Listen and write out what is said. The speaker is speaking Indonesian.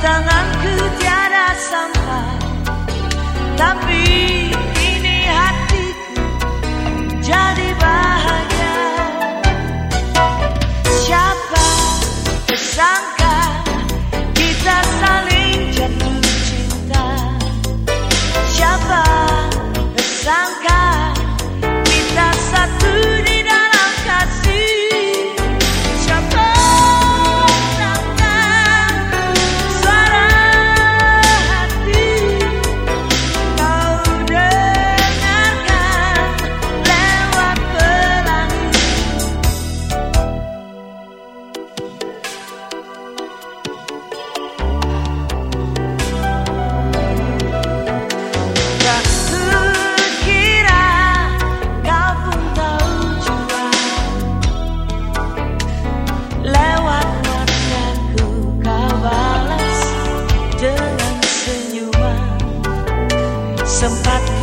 Tanganku tiada sampai. Tapi 不曾。